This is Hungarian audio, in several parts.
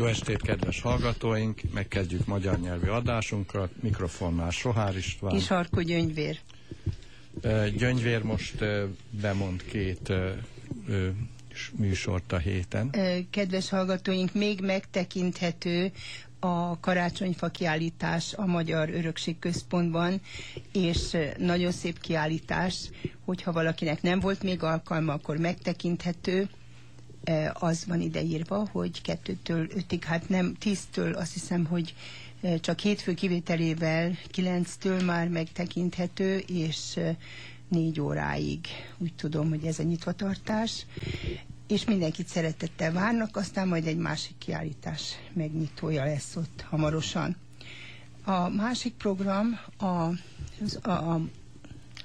Jó estét, kedves hallgatóink! Megkezdjük magyar nyelvű adásunkat. Mikrofonnál Sohár István. És Harkó Gyöngyvér. Gyöngyvér most bemond két műsort a héten. Kedves hallgatóink, még megtekinthető a karácsonyfa kiállítás a Magyar Örökség Központban, és nagyon szép kiállítás, hogyha valakinek nem volt még alkalma, akkor megtekinthető az van ideírva, hogy kettőtől ötig, hát nem tíztől, azt hiszem, hogy csak hétfő kivételével kilenctől már megtekinthető, és négy óráig úgy tudom, hogy ez a nyitvatartás, és mindenkit szeretettel várnak, aztán majd egy másik kiállítás megnyitója lesz ott hamarosan. A másik program a, a, a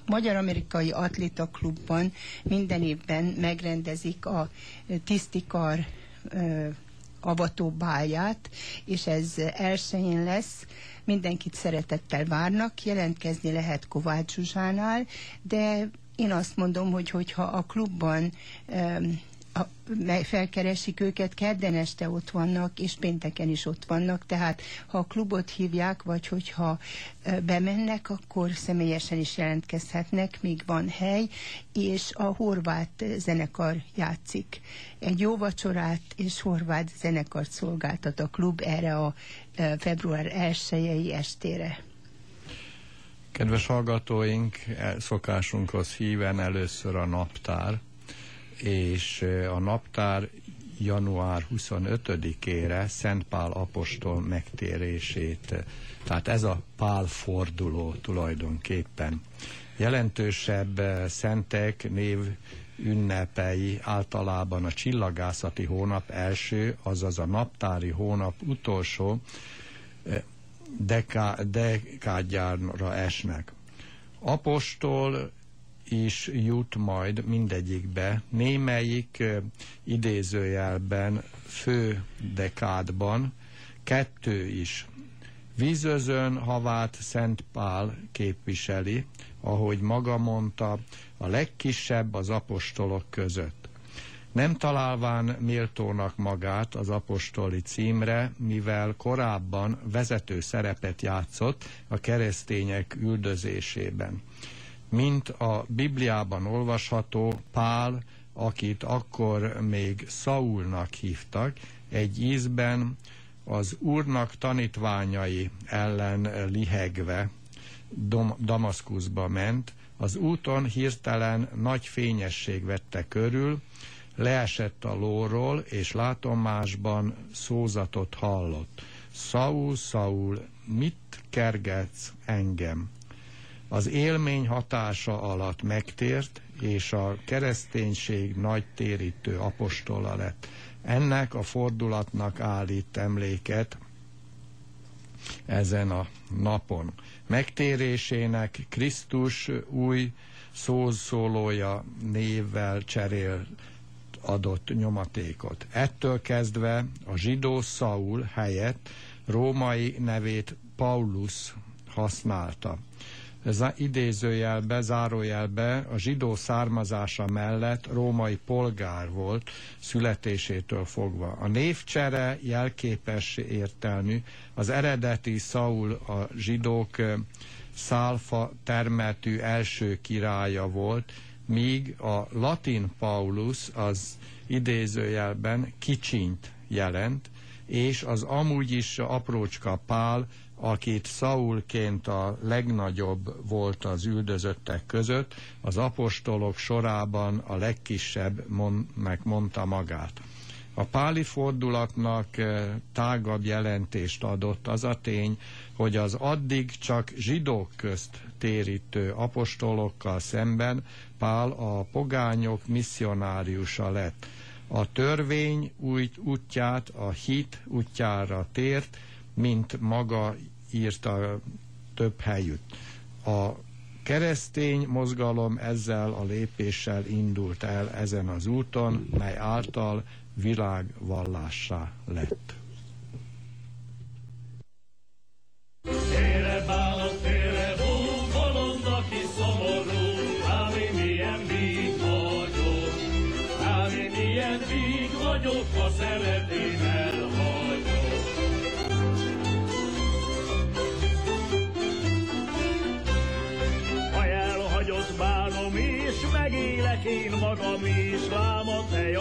Magyar-Amerikai Atléta Klubban minden évben megrendezik a tisztikar avatóbálját, és ez elsőjén lesz. Mindenkit szeretettel várnak, jelentkezni lehet Kovács Zsuzsánál, de én azt mondom, hogy hogyha a klubban a, felkeresik őket, kedden este ott vannak, és pénteken is ott vannak, tehát ha a klubot hívják, vagy hogyha bemennek, akkor személyesen is jelentkezhetnek, míg van hely, és a horvát zenekar játszik. Egy jó vacsorát és horvát zenekart szolgáltat a klub erre a február 1 estére. Kedves hallgatóink, szokásunkhoz híven először a naptár, és a naptár január 25-ére Szent Pál apostol megtérését, tehát ez a Pál forduló tulajdonképpen. Jelentősebb szentek név ünnepei általában a csillagászati hónap első, azaz a naptári hónap utolsó deká, dekádjára esnek. Apostol is jut majd mindegyikbe, némelyik idézőjelben fő dekádban, kettő is. Vízözön havát Szent Pál képviseli, ahogy maga mondta, a legkisebb az apostolok között. Nem találván méltónak magát az apostoli címre, mivel korábban vezető szerepet játszott a keresztények üldözésében mint a Bibliában olvasható Pál, akit akkor még Saulnak hívtak, egy ízben az úrnak tanítványai ellen lihegve Dom Damaszkuszba ment, az úton hirtelen nagy fényesség vette körül, leesett a lóról, és látomásban szózatot hallott. Saul, Saul, mit kergetsz engem? Az élmény hatása alatt megtért, és a kereszténység nagy térítő apostola lett. Ennek a fordulatnak állít emléket ezen a napon. Megtérésének Krisztus új szózszólója névvel cserél adott nyomatékot. Ettől kezdve a zsidó Saul helyett római nevét Paulus használta ez idézőjelbe, zárójelbe a zsidó származása mellett római polgár volt születésétől fogva. A névcsere jelképes értelmű, az eredeti Saul a zsidók szálfa termetű első királya volt, míg a latin Paulus az idézőjelben kicsint jelent, és az amúgy is aprócska Pál akit Saulként a legnagyobb volt az üldözöttek között, az apostolok sorában a legkisebb mondta magát. A páli fordulatnak eh, tágabb jelentést adott az a tény, hogy az addig csak zsidók közt térítő apostolokkal szemben Pál a pogányok misszionáriusa lett. A törvény útját, a hit útjára tért, mint maga írta több helyütt. A keresztény mozgalom ezzel a lépéssel indult el ezen az úton, mely által világvallássá lett. ha szeretném én magam is, lám a tej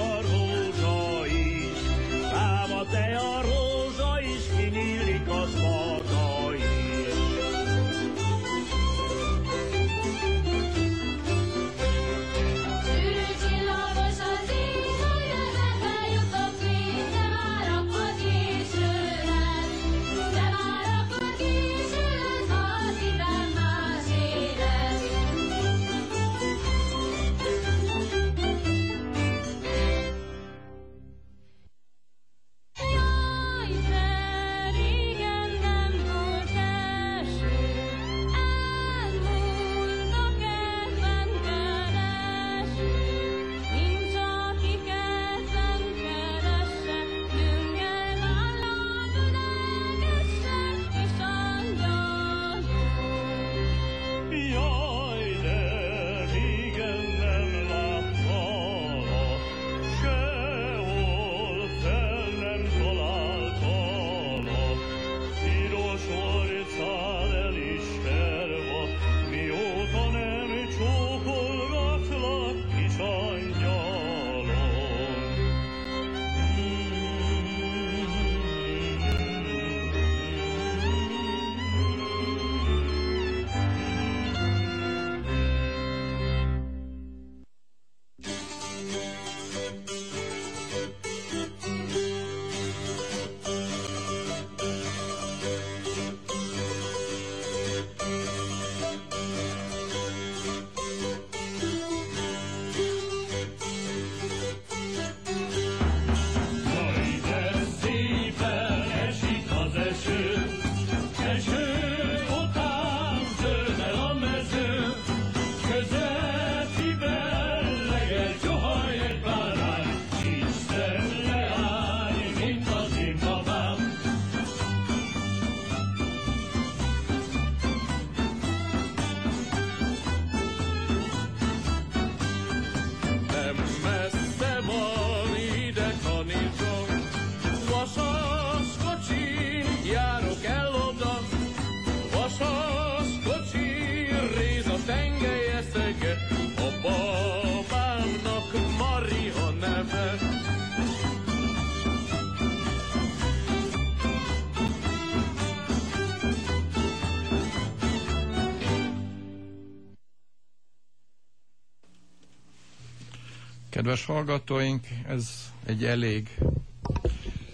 Kedves hallgatóink, ez egy elég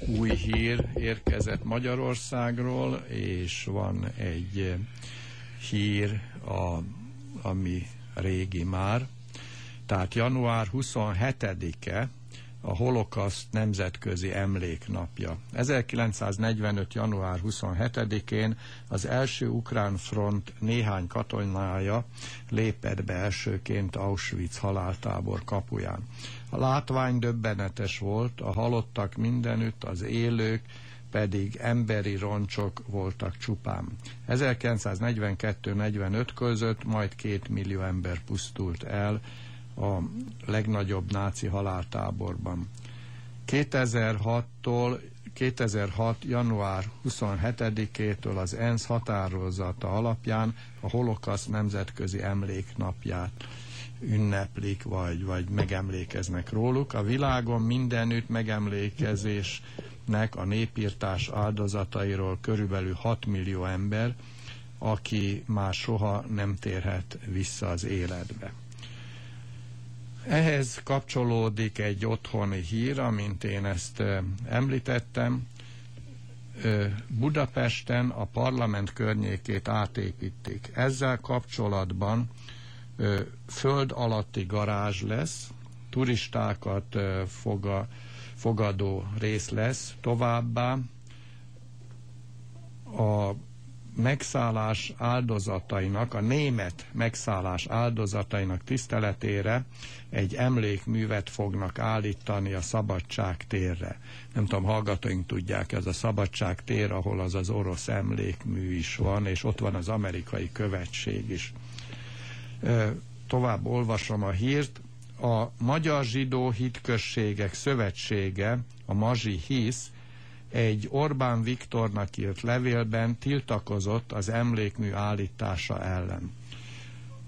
új hír érkezett Magyarországról, és van egy hír, a, ami régi már. Tehát január 27-e a holokaszt nemzetközi emléknapja. 1945. január 27-én az első ukrán front néhány katonája lépett be elsőként Auschwitz haláltábor kapuján. A látvány döbbenetes volt, a halottak mindenütt, az élők pedig emberi roncsok voltak csupán. 1942-45 között majd két millió ember pusztult el a legnagyobb náci haláltáborban. 2006-tól 2006. január 27-től az ENSZ határozata alapján a holokaszt nemzetközi emléknapját ünneplik, vagy, vagy megemlékeznek róluk. A világon mindenütt megemlékezésnek a népírtás áldozatairól körülbelül 6 millió ember, aki már soha nem térhet vissza az életbe. Ehhez kapcsolódik egy otthoni hír, amint én ezt említettem. Budapesten a parlament környékét átépítik. Ezzel kapcsolatban föld alatti garázs lesz, turistákat foga, fogadó rész lesz, továbbá a megszállás áldozatainak, a német megszállás áldozatainak tiszteletére egy emlékművet fognak állítani a Szabadság térre. Nem tudom, hallgatóink tudják, ez a Szabadság tér, ahol az az orosz emlékmű is van, és ott van az amerikai követség is. Tovább olvasom a hírt. A Magyar Zsidó Hitközségek Szövetsége, a Mazsi Hisz, egy Orbán Viktornak írt levélben tiltakozott az emlékmű állítása ellen.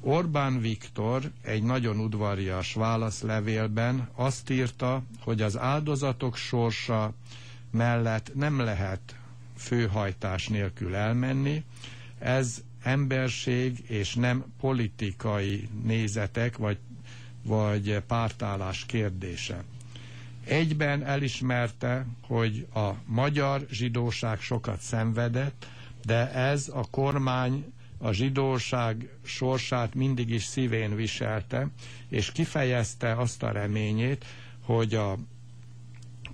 Orbán Viktor egy nagyon udvarias válaszlevélben azt írta, hogy az áldozatok sorsa mellett nem lehet főhajtás nélkül elmenni, ez emberség és nem politikai nézetek vagy, vagy pártállás kérdése. Egyben elismerte, hogy a magyar zsidóság sokat szenvedett, de ez a kormány a zsidóság sorsát mindig is szívén viselte, és kifejezte azt a reményét, hogy a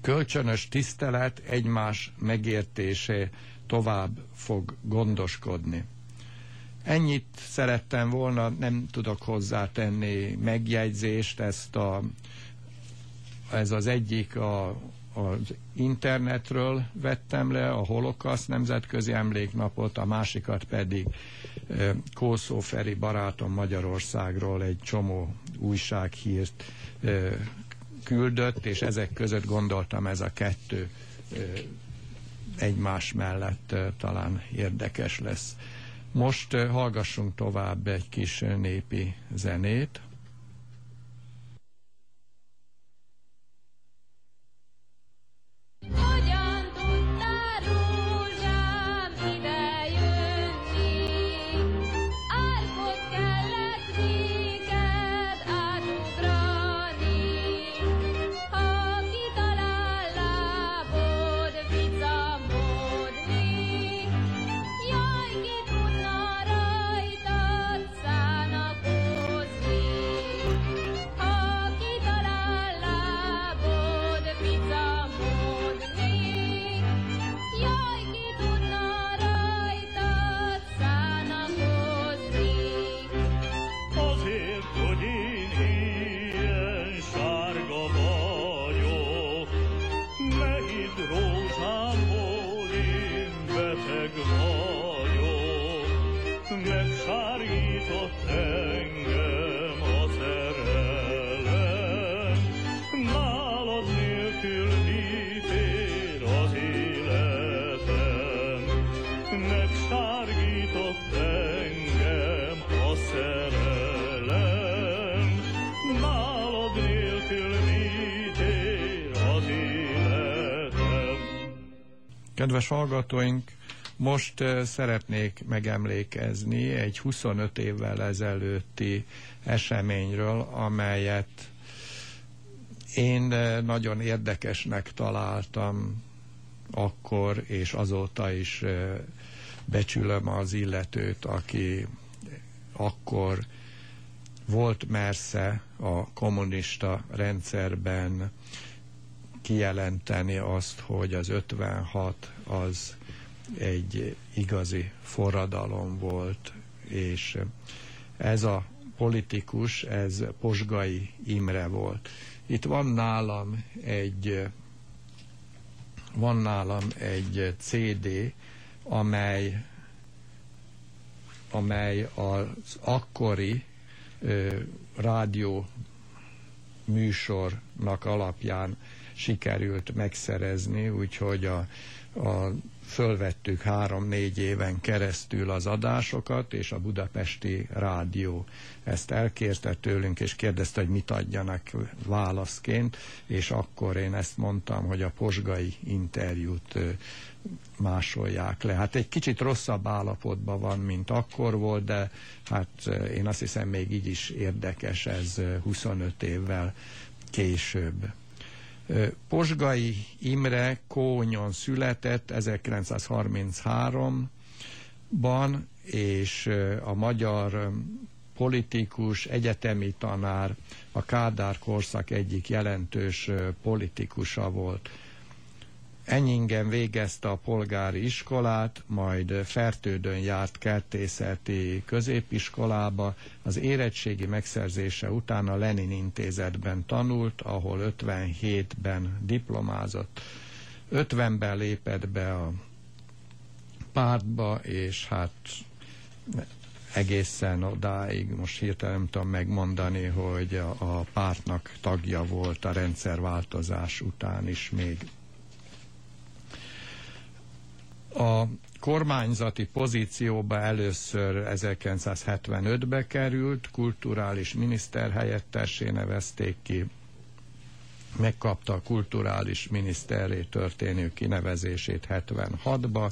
kölcsönös tisztelet egymás megértésé tovább fog gondoskodni. Ennyit szerettem volna, nem tudok hozzátenni megjegyzést, ezt a, ez az egyik a, az internetről vettem le, a Holokausz Nemzetközi Emléknapot, a másikat pedig Kószó Feri barátom Magyarországról egy csomó újsághírt küldött, és ezek között gondoltam ez a kettő egymás mellett talán érdekes lesz. Most hallgassunk tovább egy kis népi zenét. Hogyan Megsárgított engem a szerelem, nálad nélkül mit ér az életem? Kedves hallgatóink, most eh, szeretnék megemlékezni egy 25 évvel ezelőtti eseményről, amelyet én eh, nagyon érdekesnek találtam akkor, és azóta is eh, becsülöm az illetőt, aki akkor volt mersze a kommunista rendszerben kijelenteni azt, hogy az 56 az egy igazi forradalom volt, és ez a politikus, ez Posgai Imre volt. Itt van nálam egy van nálam egy CD, amely amely az akkori ö, rádió műsornak alapján sikerült megszerezni, úgyhogy a, a fölvettük három-négy éven keresztül az adásokat, és a budapesti rádió ezt elkérte tőlünk, és kérdezte, hogy mit adjanak válaszként, és akkor én ezt mondtam, hogy a posgai interjút másolják le. Hát egy kicsit rosszabb állapotban van, mint akkor volt, de hát én azt hiszem még így is érdekes ez ö, 25 évvel később. Posgai Imre Kónyon született 1933-ban, és a magyar politikus, egyetemi tanár, a Kádár korszak egyik jelentős politikusa volt. Enyingen végezte a polgári iskolát, majd Fertődön járt kertészeti középiskolába. Az érettségi megszerzése után a Lenin intézetben tanult, ahol 57-ben diplomázott. 50-ben lépett be a pártba, és hát egészen odáig, most hirtelen nem tudom megmondani, hogy a, a pártnak tagja volt a rendszerváltozás után is még. A kormányzati pozícióba először 1975-be került, kulturális miniszter helyettesé nevezték ki, megkapta a kulturális miniszterré történő kinevezését 76-ba,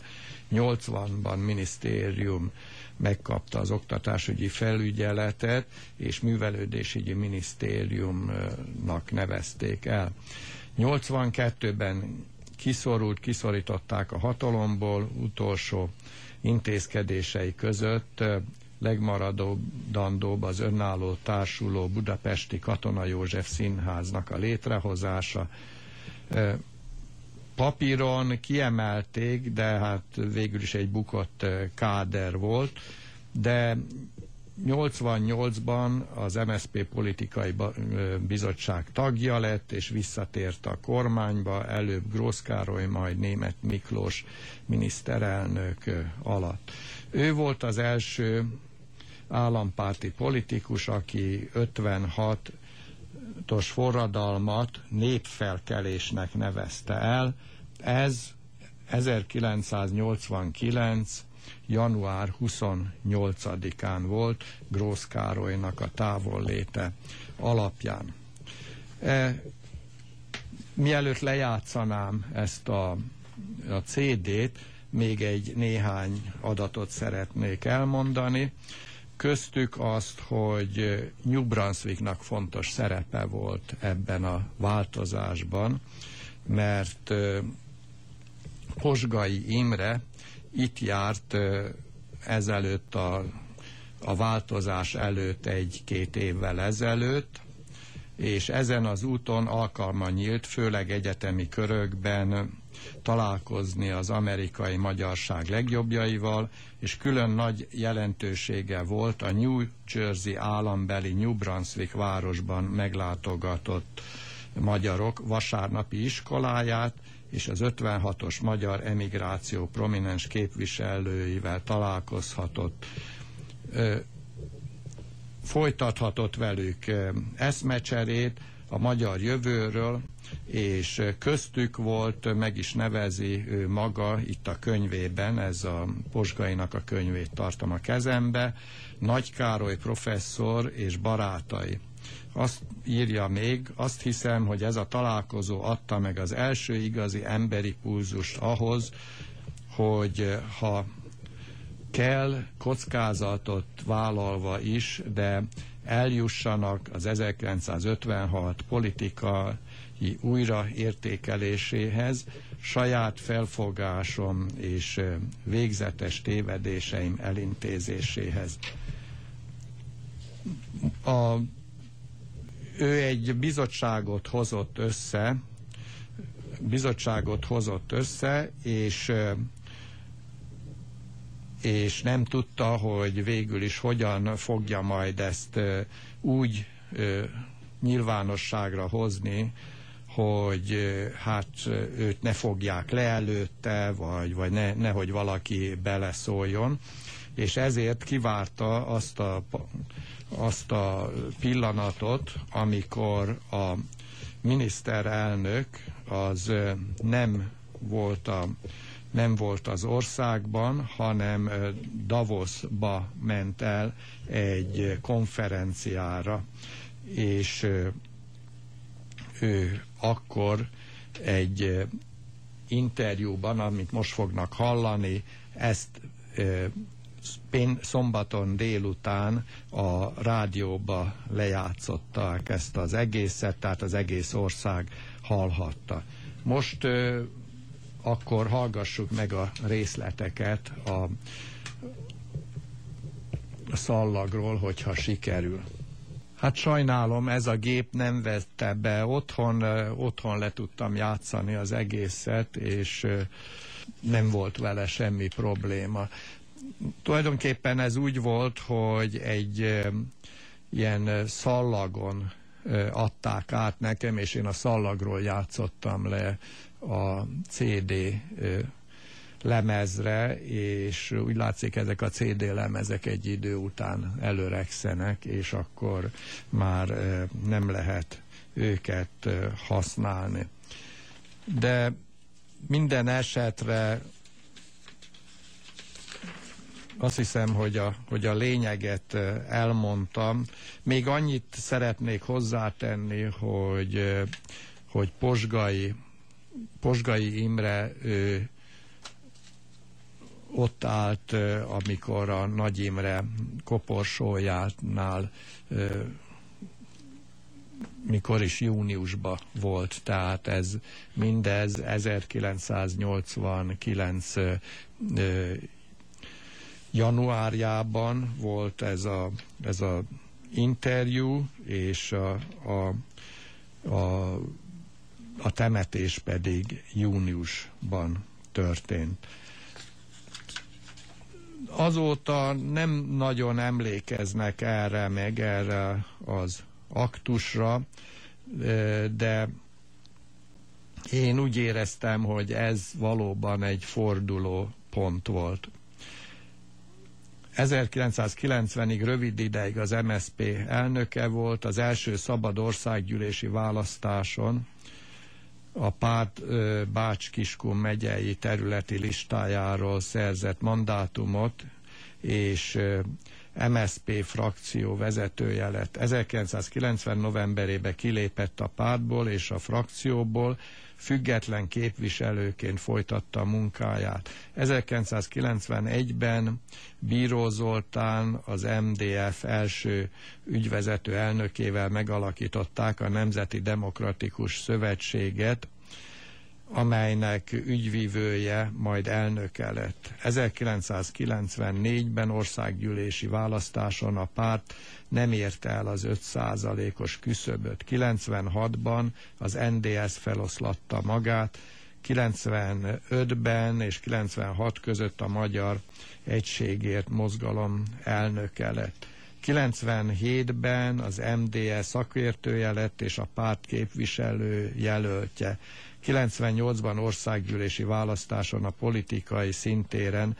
80-ban minisztérium megkapta az oktatásügyi felügyeletet, és művelődésügyi minisztériumnak nevezték el. 82-ben kiszorult, kiszorították a hatalomból, utolsó intézkedései között legmaradandóbb az önálló társuló Budapesti Katona József Színháznak a létrehozása. Papíron kiemelték, de hát végül is egy bukott káder volt, de 88-ban az MSZP politikai bizottság tagja lett, és visszatért a kormányba, előbb Grósz Károly, majd német Miklós miniszterelnök alatt. Ő volt az első állampárti politikus, aki 56-os forradalmat népfelkelésnek nevezte el. Ez 1989 január 28-án volt Grósz Károlynak a távolléte alapján. E, mielőtt lejátszanám ezt a, a CD-t, még egy néhány adatot szeretnék elmondani. Köztük azt, hogy New Brunswicknak fontos szerepe volt ebben a változásban, mert Posgai Imre itt járt ezelőtt a, a változás előtt egy-két évvel ezelőtt, és ezen az úton alkalma nyílt, főleg egyetemi körökben találkozni az amerikai magyarság legjobbjaival, és külön nagy jelentősége volt a New Jersey állambeli New Brunswick városban meglátogatott magyarok vasárnapi iskoláját, és az 56-os magyar emigráció prominens képviselőivel találkozhatott, folytathatott velük eszmecserét a magyar jövőről, és köztük volt, meg is nevezi ő maga itt a könyvében, ez a Posgainak a könyvét tartom a kezembe, Nagy Károly professzor és barátai azt írja még, azt hiszem, hogy ez a találkozó adta meg az első igazi emberi pulzust ahhoz, hogy ha kell kockázatot vállalva is, de eljussanak az 1956 politikai újraértékeléséhez, saját felfogásom és végzetes tévedéseim elintézéséhez. A ő egy bizottságot hozott össze, bizottságot hozott össze, és és nem tudta, hogy végül is hogyan fogja majd ezt úgy nyilvánosságra hozni, hogy hát őt ne fogják le előtte, vagy, vagy ne, nehogy valaki beleszóljon, és ezért kivárta azt a azt a pillanatot, amikor a miniszterelnök az nem volt, a, nem volt az országban, hanem Davosba ment el egy konferenciára, és ő akkor egy interjúban, amit most fognak hallani, ezt szombaton délután a rádióba lejátszották ezt az egészet, tehát az egész ország hallhatta. Most ö, akkor hallgassuk meg a részleteket a, szallagról, hogyha sikerül. Hát sajnálom, ez a gép nem vette be. Otthon, otthon le tudtam játszani az egészet, és nem volt vele semmi probléma tulajdonképpen ez úgy volt, hogy egy ilyen szallagon adták át nekem, és én a szallagról játszottam le a CD lemezre, és úgy látszik ezek a CD lemezek egy idő után előregszenek, és akkor már nem lehet őket használni. De minden esetre azt hiszem, hogy a, hogy a lényeget elmondtam. Még annyit szeretnék hozzátenni, hogy, hogy Posgai, Posgai Imre ő, ott állt, amikor a Nagy Imre koporsójánál mikor is júniusban volt, tehát ez mindez 1989 januárjában volt ez a, ez a interjú, és a, a, a, a temetés pedig júniusban történt. Azóta nem nagyon emlékeznek erre, meg erre az aktusra, de én úgy éreztem, hogy ez valóban egy forduló pont volt. 1990-ig rövid ideig az MSP elnöke volt, az első szabad országgyűlési választáson a párt Bács-Kiskun megyei területi listájáról szerzett mandátumot, és MSP frakció vezetője lett. 1990 novemberében kilépett a pártból és a frakcióból, független képviselőként folytatta a munkáját. 1991-ben Bíró Zoltán az MDF első ügyvezető elnökével megalakították a Nemzeti Demokratikus Szövetséget, amelynek ügyvívője majd elnöke lett. 1994-ben országgyűlési választáson a párt nem érte el az 5%-os küszöböt. 96-ban az NDS feloszlatta magát, 95-ben és 96 között a Magyar Egységért mozgalom elnöke lett. 97-ben az MDS szakértője lett és a párt képviselő jelöltje. 98-ban országgyűlési választáson a politikai szintéren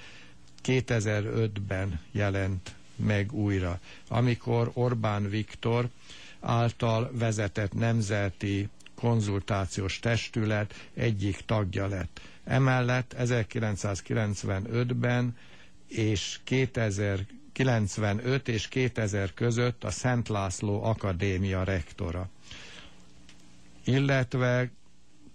2005-ben jelent meg újra, amikor Orbán Viktor által vezetett nemzeti konzultációs testület egyik tagja lett. Emellett 1995-ben és 2095 és 2000 között a Szent László Akadémia rektora. Illetve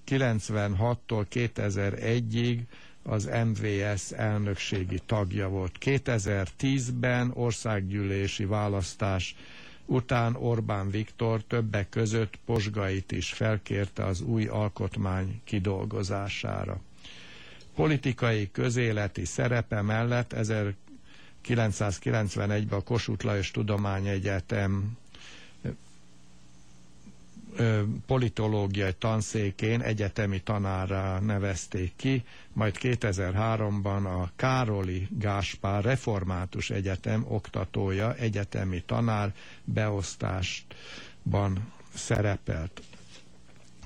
96-tól 2001-ig az MVS elnökségi tagja volt. 2010-ben országgyűlési választás után Orbán Viktor többek között Posgait is felkérte az új alkotmány kidolgozására. Politikai közéleti szerepe mellett 1991-ben a Kossuth Lajos Tudományegyetem politológiai tanszékén egyetemi tanára nevezték ki, majd 2003-ban a Károli Gáspár Református Egyetem oktatója, egyetemi tanár beosztásban szerepelt.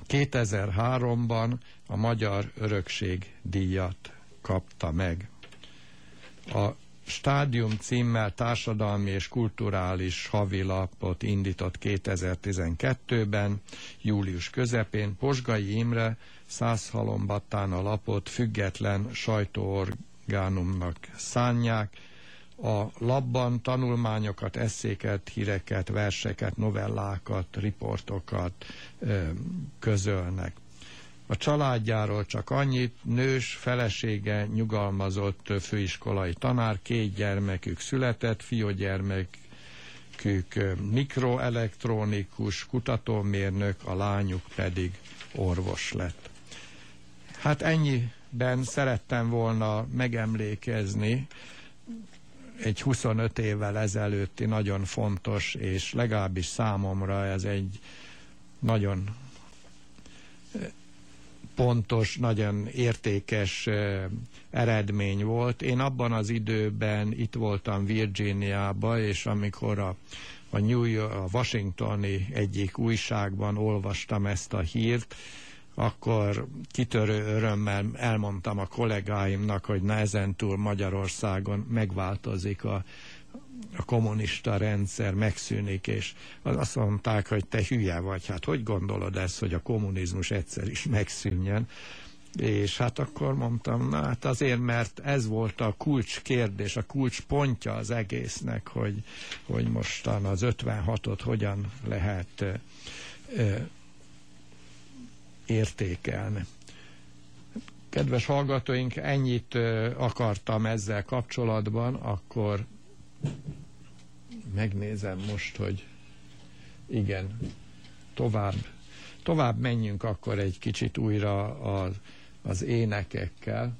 2003-ban a Magyar Örökség díjat kapta meg. A Stádium címmel társadalmi és kulturális havilapot indított 2012-ben, július közepén. Posgai Imre Százhalombattán a lapot független sajtóorgánumnak szánják. A labban tanulmányokat, eszéket, híreket, verseket, novellákat, riportokat közölnek. A családjáról csak annyit, nős, felesége, nyugalmazott főiskolai tanár, két gyermekük született, fiúgyermekük mikroelektronikus, kutatómérnök, a lányuk pedig orvos lett. Hát ennyiben szerettem volna megemlékezni egy 25 évvel ezelőtti nagyon fontos, és legalábbis számomra ez egy nagyon pontos, nagyon értékes eredmény volt. Én abban az időben itt voltam Virginiába, és amikor a, a New York, a Washingtoni egyik újságban olvastam ezt a hírt, akkor kitörő örömmel elmondtam a kollégáimnak, hogy túl Magyarországon megváltozik a a kommunista rendszer megszűnik, és azt mondták, hogy te hülye vagy, hát hogy gondolod ezt, hogy a kommunizmus egyszer is megszűnjen? És hát akkor mondtam, na hát azért, mert ez volt a kulcs kérdés, a kulcs pontja az egésznek, hogy, hogy mostan az 56-ot hogyan lehet ö, értékelni. Kedves hallgatóink, ennyit ö, akartam ezzel kapcsolatban, akkor megnézem most, hogy igen, tovább, tovább menjünk akkor egy kicsit újra az, az énekekkel.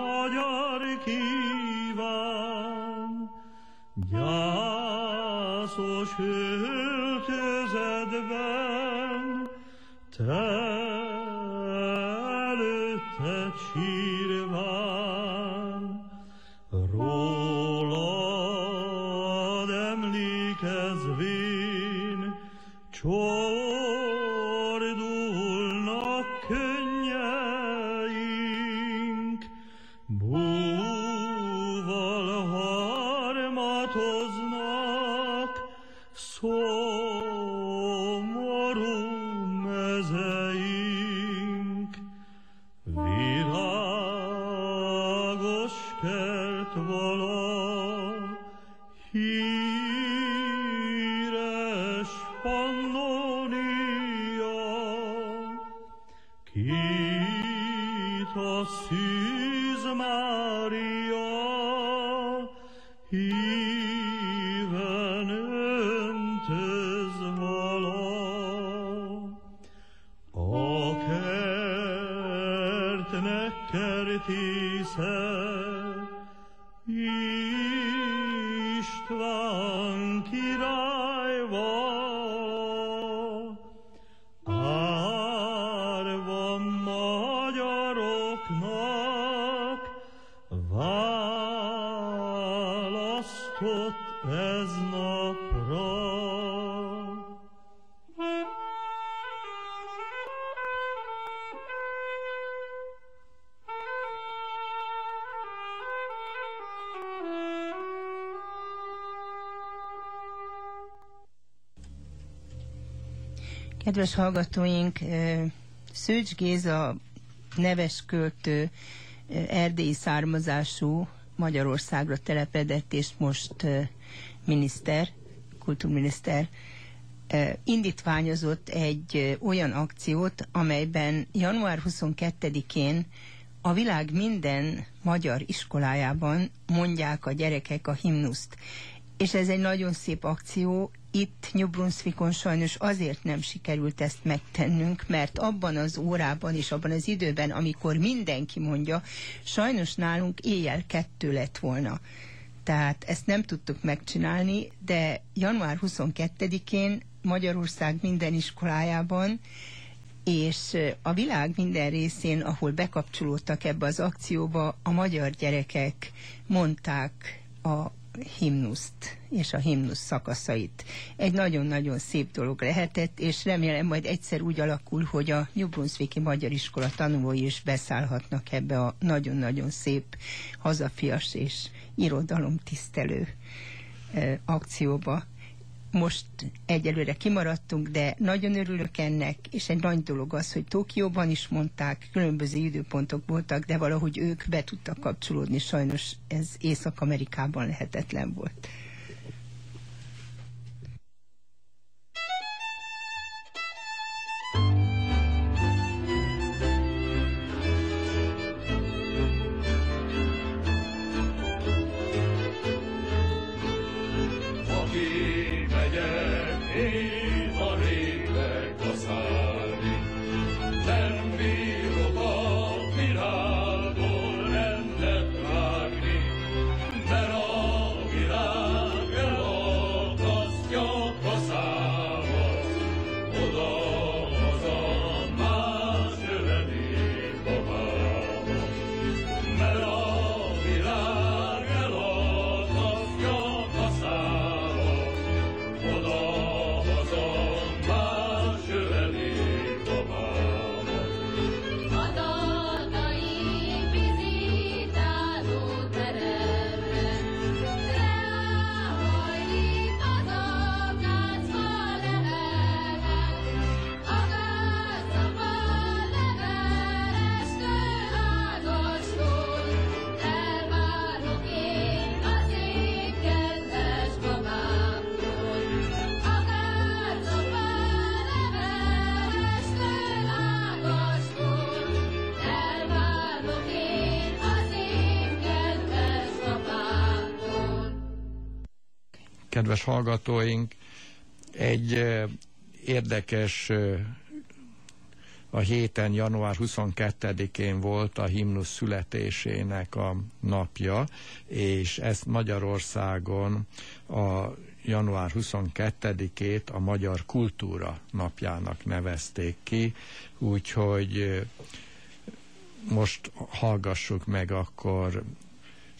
Magyar kíván, gyászos öltözetben, Kedves hallgatóink, Szőcs Géza neves költő, erdélyi származású, Magyarországra telepedett, és most miniszter, kultúrminiszter, indítványozott egy olyan akciót, amelyben január 22-én a világ minden magyar iskolájában mondják a gyerekek a himnuszt. És ez egy nagyon szép akció. Itt New Brunswickon sajnos azért nem sikerült ezt megtennünk, mert abban az órában és abban az időben, amikor mindenki mondja, sajnos nálunk éjjel kettő lett volna. Tehát ezt nem tudtuk megcsinálni, de január 22-én Magyarország minden iskolájában és a világ minden részén, ahol bekapcsolódtak ebbe az akcióba, a magyar gyerekek mondták a himnuszt és a himnusz szakaszait. Egy nagyon-nagyon szép dolog lehetett, és remélem majd egyszer úgy alakul, hogy a New Magyar Iskola tanulói is beszállhatnak ebbe a nagyon-nagyon szép hazafias és irodalomtisztelő eh, akcióba. Most egyelőre kimaradtunk, de nagyon örülök ennek, és egy nagy dolog az, hogy Tokióban is mondták, különböző időpontok voltak, de valahogy ők be tudtak kapcsolódni, sajnos ez Észak-Amerikában lehetetlen volt. Kedves hallgatóink, egy ö, érdekes ö, a héten, január 22-én volt a himnusz születésének a napja, és ezt Magyarországon a január 22-ét a Magyar Kultúra napjának nevezték ki, úgyhogy most hallgassuk meg akkor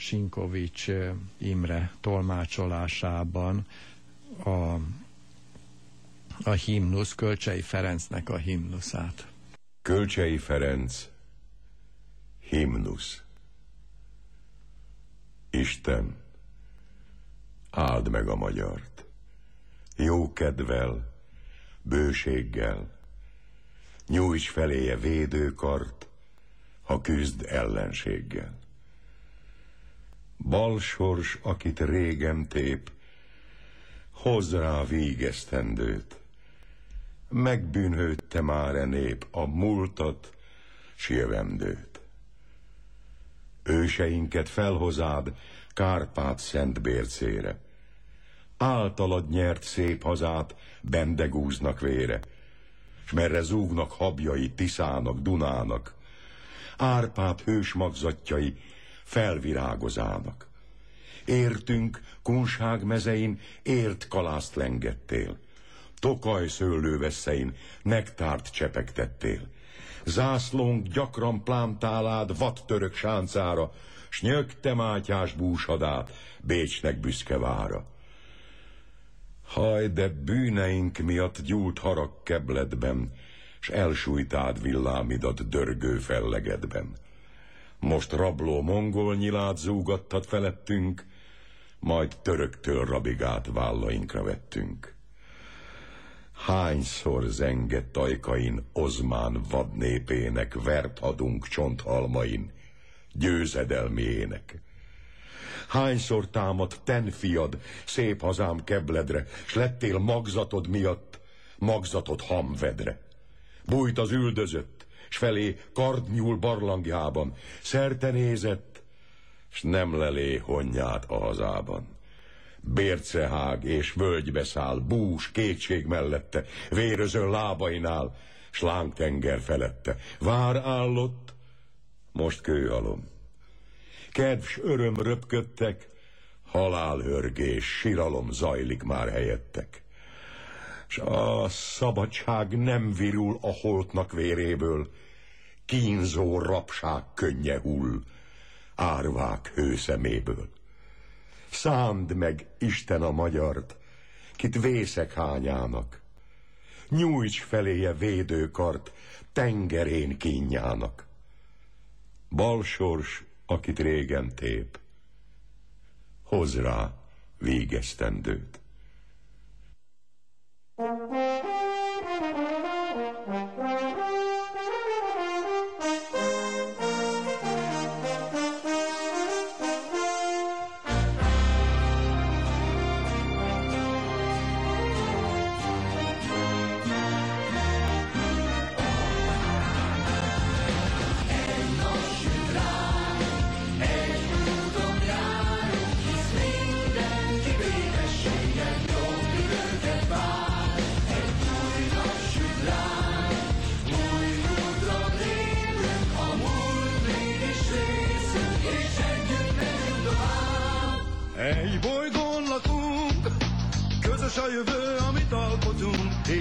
Sinkovics Imre tolmácsolásában a, a himnusz, Kölcsei Ferencnek a himnuszát. Kölcsei Ferenc, himnusz. Isten, áld meg a magyart, jó kedvel, bőséggel, nyújts feléje védőkart, ha küzd ellenséggel. Balsors, akit régen tép, hozz rá vígesztendőt, megbűnhődte már e nép a múltat, s jövendőt. Őseinket felhozád Kárpát szent bércére, általad nyert szép hazát bendegúznak vére, s merre zúgnak habjai Tiszának, Dunának, Árpád hős magzatjai felvirágozának. Értünk, kunság mezein, ért kalászt lengettél, Tokaj szőlőveszein nektárt csepegtettél. Zászlónk gyakran plántálád vattörök sáncára, s nyögte mátyás búsadát Bécsnek büszke vára. Haj, de bűneink miatt gyúlt harag kebledben, s elsújtád villámidat dörgő fellegedben. Most rabló mongol nyilát zúgattad felettünk, majd töröktől rabigát vállainkra vettünk. Hányszor zengett ajkain Ozmán vadnépének, vert hadunk csonthalmain, győzedelmének. Hányszor támadt ten fiad, szép hazám kebledre, s lettél magzatod miatt, magzatod hamvedre. Bújt az üldözött, s felé kard nyúl barlangjában, szerte nézett, s nem lelé honnyát a hazában. Bércehág és völgybe száll, bús, kétség mellette, véröző lábainál, slángtenger felette. Vár állott, most kőhalom. Kedvs öröm röpködtek, halálhörgés, siralom zajlik már helyettek. S a szabadság nem virul a holtnak véréből, kínzó rapság könnye hull, árvák hőszeméből. Szánd meg Isten a magyart, kit vészek hányának. Nyújts feléje védőkart, tengerén kínjának. Balsors, akit régen tép, hoz rá végeztendőt. Thank you.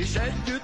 said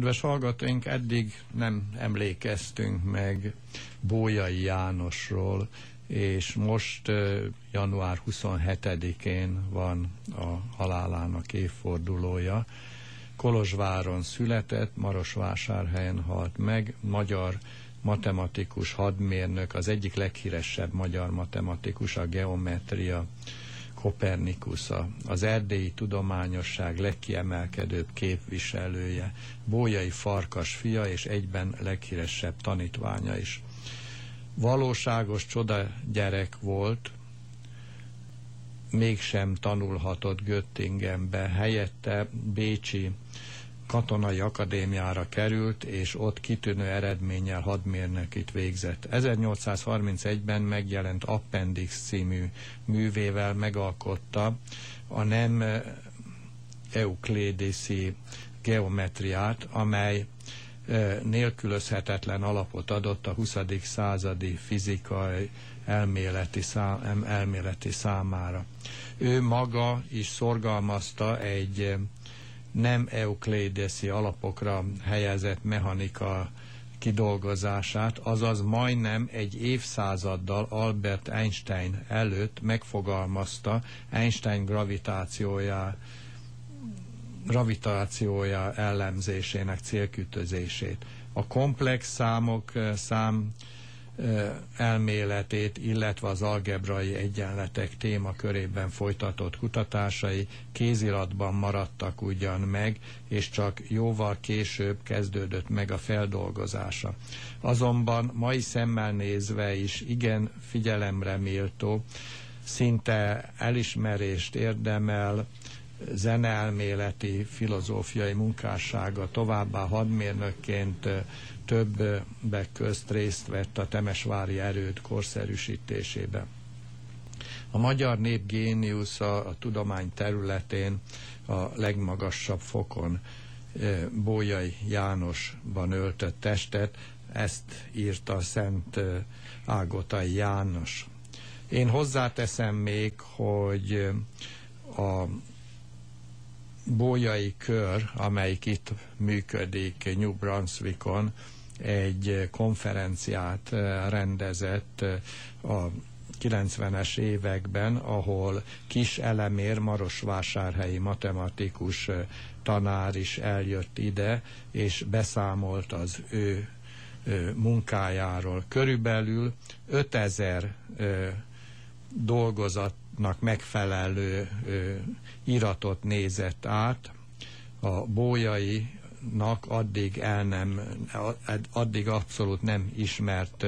Kedves hallgatóink, eddig nem emlékeztünk meg Bójai Jánosról, és most január 27-én van a halálának évfordulója. Kolozsváron született, Marosvásárhelyen halt meg, magyar matematikus, hadmérnök, az egyik leghíresebb magyar matematikus, a geometria Kopernikusa, az erdélyi tudományosság legkiemelkedőbb képviselője, Bójai Farkas fia és egyben leghíresebb tanítványa is. Valóságos csoda gyerek volt, mégsem tanulhatott Göttingenbe, helyette Bécsi katonai akadémiára került, és ott kitűnő eredménnyel hadmérnökit végzett. 1831-ben megjelent Appendix című művével megalkotta a nem euklédiszi geometriát, amely nélkülözhetetlen alapot adott a 20. századi fizikai elméleti, szám, elméleti számára. Ő maga is szorgalmazta egy nem euklédeszi alapokra helyezett mechanika kidolgozását, azaz majdnem egy évszázaddal Albert Einstein előtt megfogalmazta Einstein gravitációja, gravitációja ellenzésének célkütözését. A komplex számok szám elméletét, illetve az algebrai egyenletek témakörében folytatott kutatásai kéziratban maradtak ugyan meg, és csak jóval később kezdődött meg a feldolgozása. Azonban mai szemmel nézve is igen figyelemre méltó, szinte elismerést érdemel, zeneelméleti, filozófiai munkássága, továbbá hadmérnökként többek közt részt vett a temesvári erőd korszerűsítésében. A magyar nép géniusza a tudomány területén a legmagasabb fokon Bójai Jánosban öltött testet, ezt írta Szent Ágotai János. Én hozzáteszem még, hogy a Bójai kör, amelyik itt működik New Brunswickon, egy konferenciát rendezett a 90-es években, ahol kis elemér marosvásárhelyi matematikus tanár is eljött ide, és beszámolt az ő munkájáról. Körülbelül 5000 dolgozatnak megfelelő iratot nézett át, a bójai nak addig el nem, addig abszolút nem ismert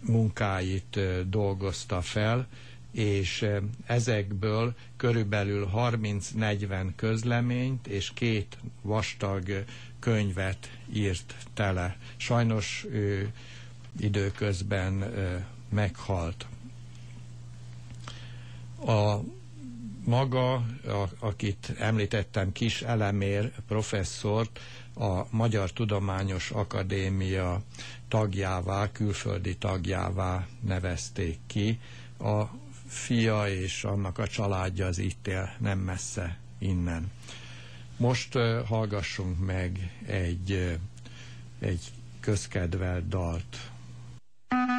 munkáit dolgozta fel, és ezekből körülbelül 30-40 közleményt és két vastag könyvet írt tele. Sajnos ő időközben meghalt. A maga, a, akit említettem, Kis Elemér professzort a Magyar Tudományos Akadémia tagjává, külföldi tagjává nevezték ki. A fia és annak a családja az itt él, nem messze innen. Most uh, hallgassunk meg egy, uh, egy közkedvelt dalt. Thank you.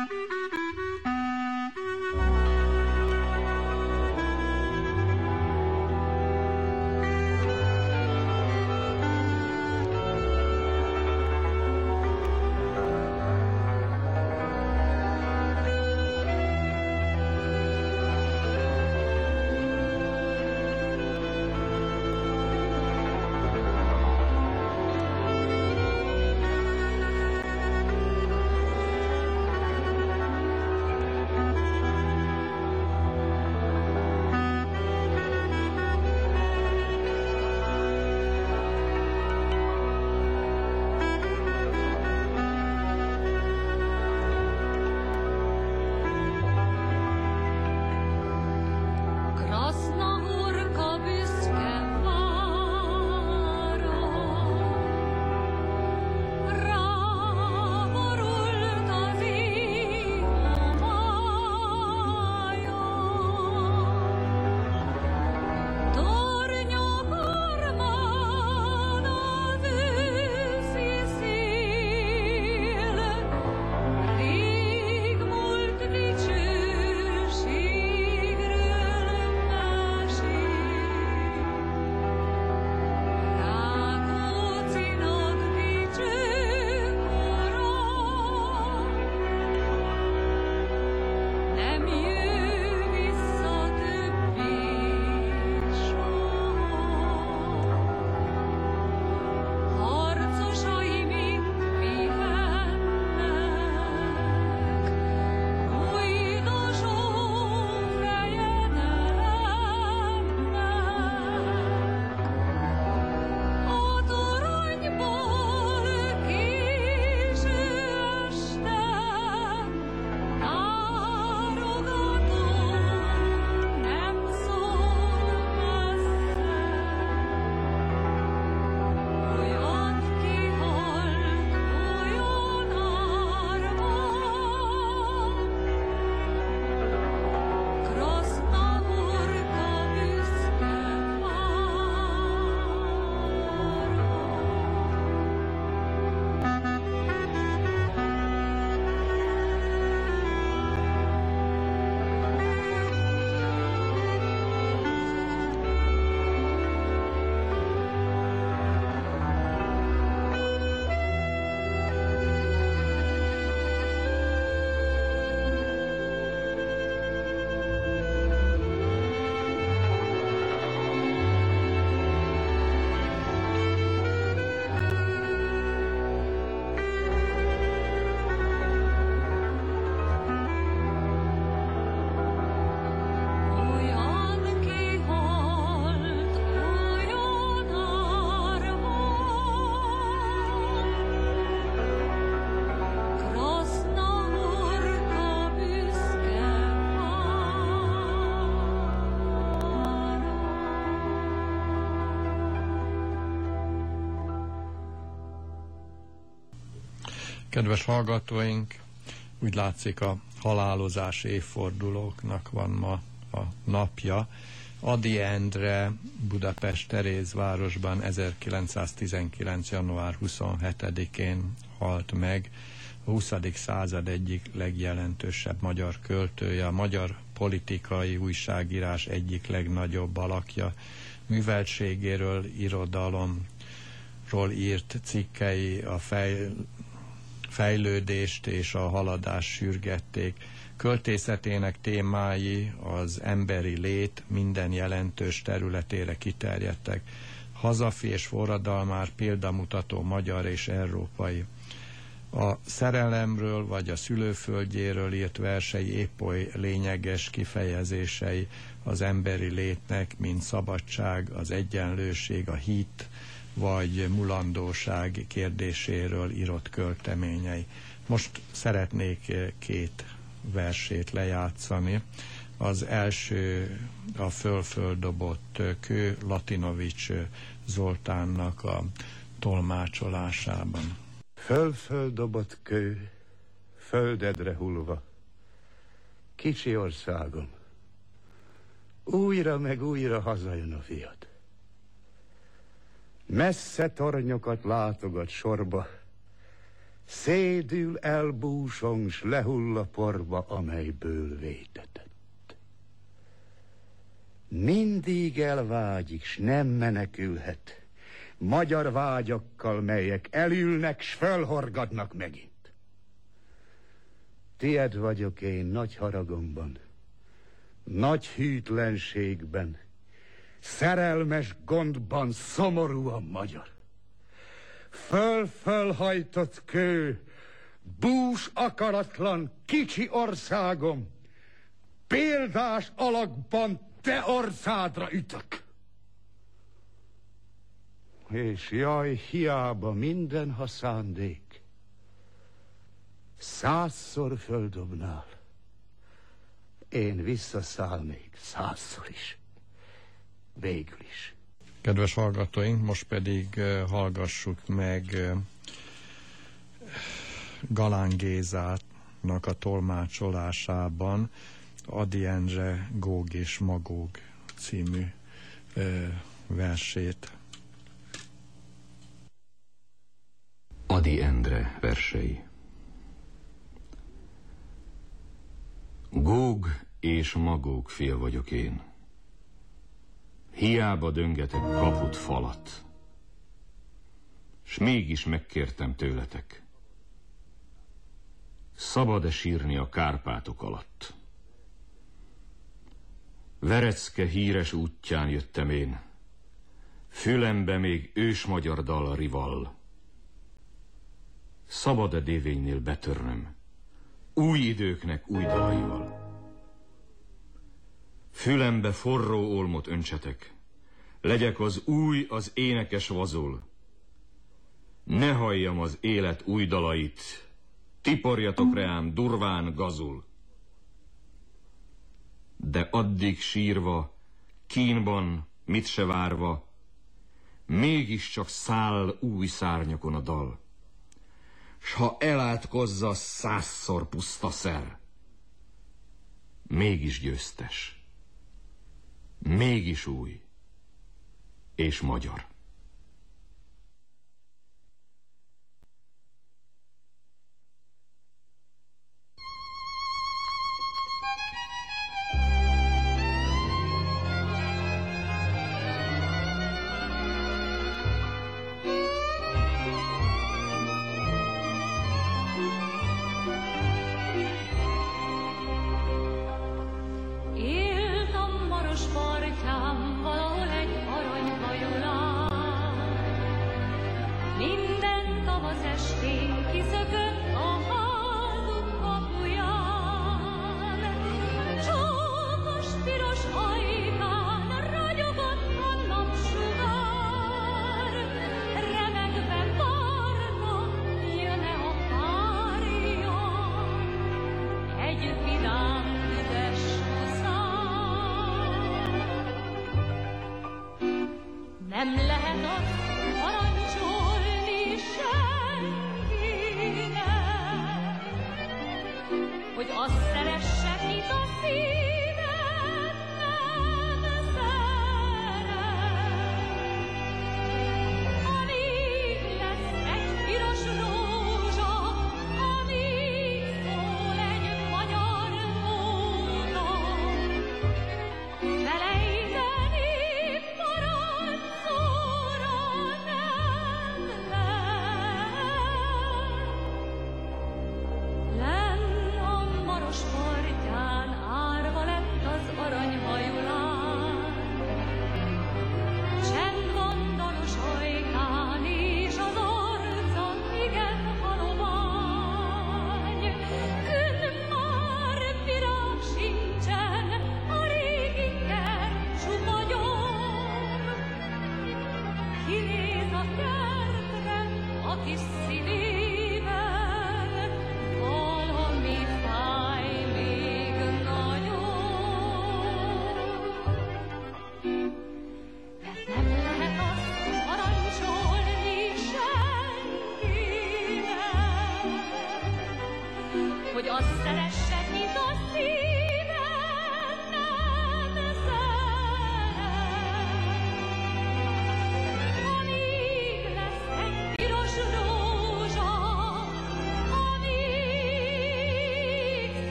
You. Kedves hallgatóink, úgy látszik a halálozás évfordulóknak van ma a napja. Adi Endre Budapest Terézvárosban 1919. január 27-én halt meg, a 20. század egyik legjelentősebb magyar költője, a magyar politikai újságírás egyik legnagyobb alakja, műveltségéről, irodalomról írt cikkei a fej, fejlődést és a haladást sürgették. Költészetének témái az emberi lét minden jelentős területére kiterjedtek. Hazafi és forradalmár példamutató magyar és európai. A szerelemről vagy a szülőföldjéről írt versei épp oly lényeges kifejezései az emberi létnek, mint szabadság, az egyenlőség, a hit, vagy mulandóság kérdéséről írott költeményei. Most szeretnék két versét lejátszani. Az első a fölföldobott kő Latinovics Zoltánnak a tolmácsolásában. Fölföldobott kő, földedre hullva, kicsi országom, újra meg újra hazajön a fiad. Messze tornyokat látogat sorba, szédül elbúsong, s lehull a porba, amelyből vétetett. Mindig elvágyik, s nem menekülhet, magyar vágyakkal, melyek elülnek, s fölhorgadnak megint. Tied vagyok én nagy haragomban, nagy hűtlenségben, szerelmes gondban szomorúan magyar. Föl-fölhajtott kő, bús akaratlan, kicsi országom, példás alakban te orszádra ütök. És jaj, hiába minden, ha szándék, százszor földobnál, én visszaszállnék százszor is végül is. Kedves hallgatóink, most pedig uh, hallgassuk meg uh, Galán Gézának a tolmácsolásában Adi Endre Góg és Magóg című uh, versét. Adi Endre versei Góg és Magóg fia vagyok én. Hiába döngetek kaput falat, s mégis megkértem tőletek. Szabad-e sírni a Kárpátok alatt? Verecke híres útján jöttem én, fülembe még ős magyar dal rival. Szabad-e dévénynél betörnöm, új időknek új dalaival? Fülembe forró olmot öntsetek, legyek az új, az énekes vazul. Ne halljam az élet új dalait, tiporjatok reám durván gazul. De addig sírva, kínban, mit se várva, mégiscsak száll új szárnyakon a dal. S ha elátkozza százszor puszta szer, mégis győztes mégis új és magyar. Hogy azt szeresse, kit a szíved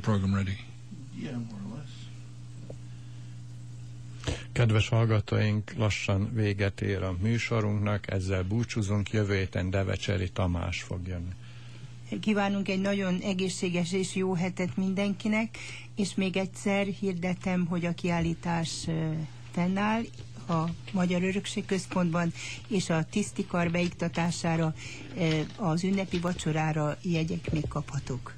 program ready. Kedves hallgatóink, lassan véget ér a műsorunknak, ezzel búcsúzunk, jövő héten Devecseri Tamás fog jönni. Kívánunk egy nagyon egészséges és jó hetet mindenkinek, és még egyszer hirdetem, hogy a kiállítás fennáll a Magyar Örökség Központban, és a tisztikar beiktatására, az ünnepi vacsorára jegyek még kaphatók.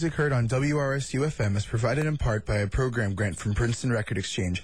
Music heard on WRSU FM is provided in part by a program grant from Princeton Record Exchange.